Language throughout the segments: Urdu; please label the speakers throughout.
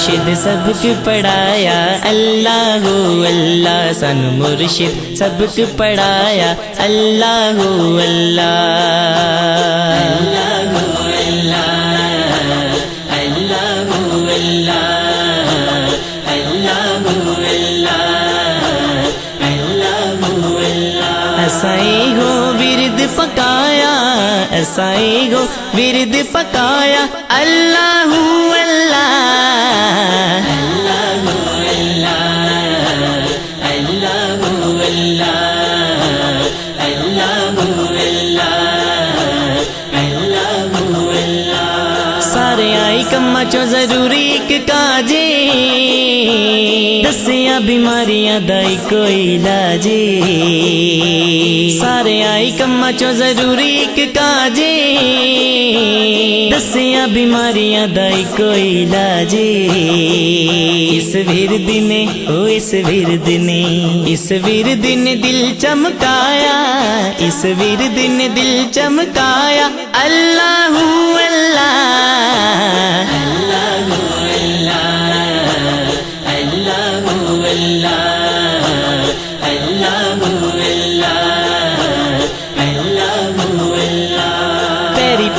Speaker 1: سن مرشد سب کو پڑھایا اللہ اللہ سن مرشد سب کو پڑھایا اللہ ایسائی ہو ورد پکایا ایسائی ہو ورد پکایا۔ اللہ اللہ۔ چو ضروری ایک کاجے۔ دسیا بیماریاں دائی کوئی علاجے۔ سارے آئی کما چو ضروری ایک کاجے۔ دسیا بیماریاں دائی کوئی علاجے۔ اس ورد نے، او اس ورد نے، اس ورد نے دل چمکایا۔ اس ورد نے دل چمکایا۔ اللہ اللہ۔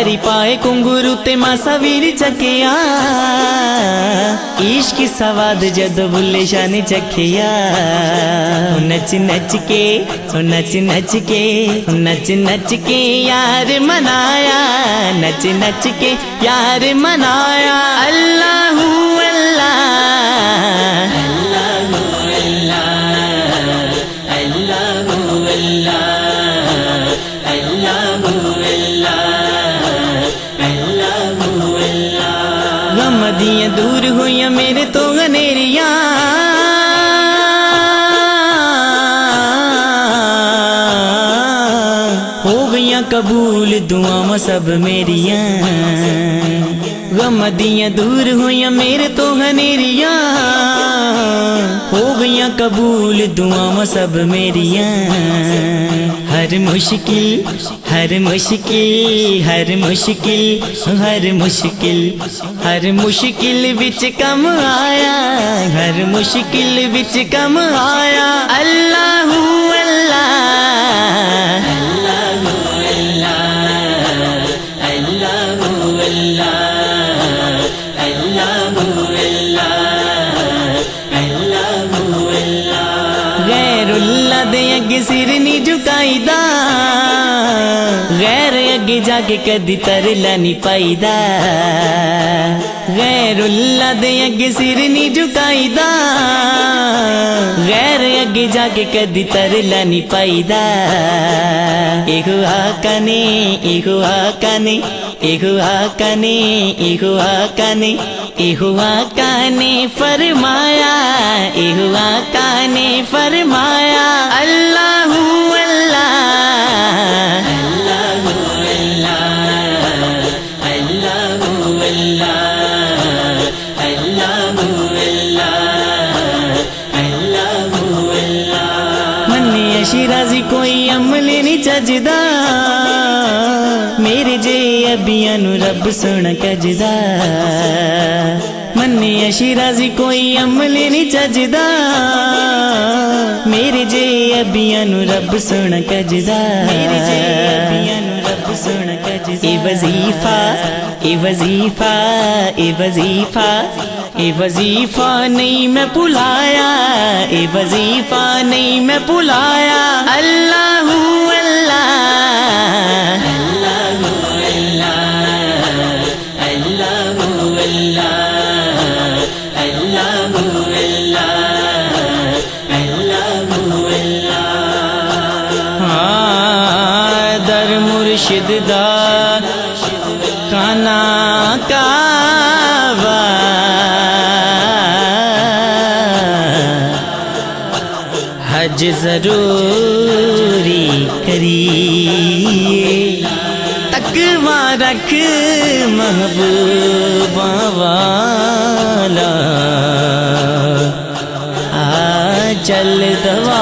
Speaker 1: پیری پائے کنگورو تے ماسا ویر چکیا عشق سواد جد بلے شانی چکیا نچ نچ کے نچ نچ کے نچ نچ کے یار منایا۔ نچ نچ کے یار منایا۔ اللہ اللہ غم دور ہوئیاں میرے تو گنیریاں۔ ہو گئیاں قبول دعاں سب میریاں۔ غمدیاں دور ہوئیاں میرے تو گنیریاں۔ ہو گئیاں قبول دعاں سب میریاں۔ ہر مشکل ہر مشکل ہر مشکل ہر مشکل۔ ہر مشکل وچ کم آیا، ہر مشکل وچ کم آیا۔ اللہ اللہ سر جھکائی دا غیر اگے جا کے کدی ترلا نہیں پائی دا غیر اللہ دے اگے سر نہیں جھکائی دا غیر اگے جا کے کدی ترلا نہیں پائی دا ایہو آقا نے ایہو آقا نے ایہو آقا نے ایہو آقا نے ایہو آقا نے فرمایا ایہو آقا نے فرمایا اللہ اللہ منی شیرازی کوئی عمل نہیں چجدا ابیاں نو رب سونا کجدا منی شیرازی کوئی عمل نہیں چجدا۔ میرے جے ابیاں نو رب سونا کجدا میرے جے ابیاں نو رب سونا کجدا اے وظیفہ اے وظیفہ اے وظیفہ اے وظیفہ نہیں میں بلایا اے وظیفہ نہیں میں بلایا اللہ اللہ۔ مرشد دا کانا کعبہ۔ حج ضروری کری تکوا رکھ محبوب والا۔ آ چل دوارا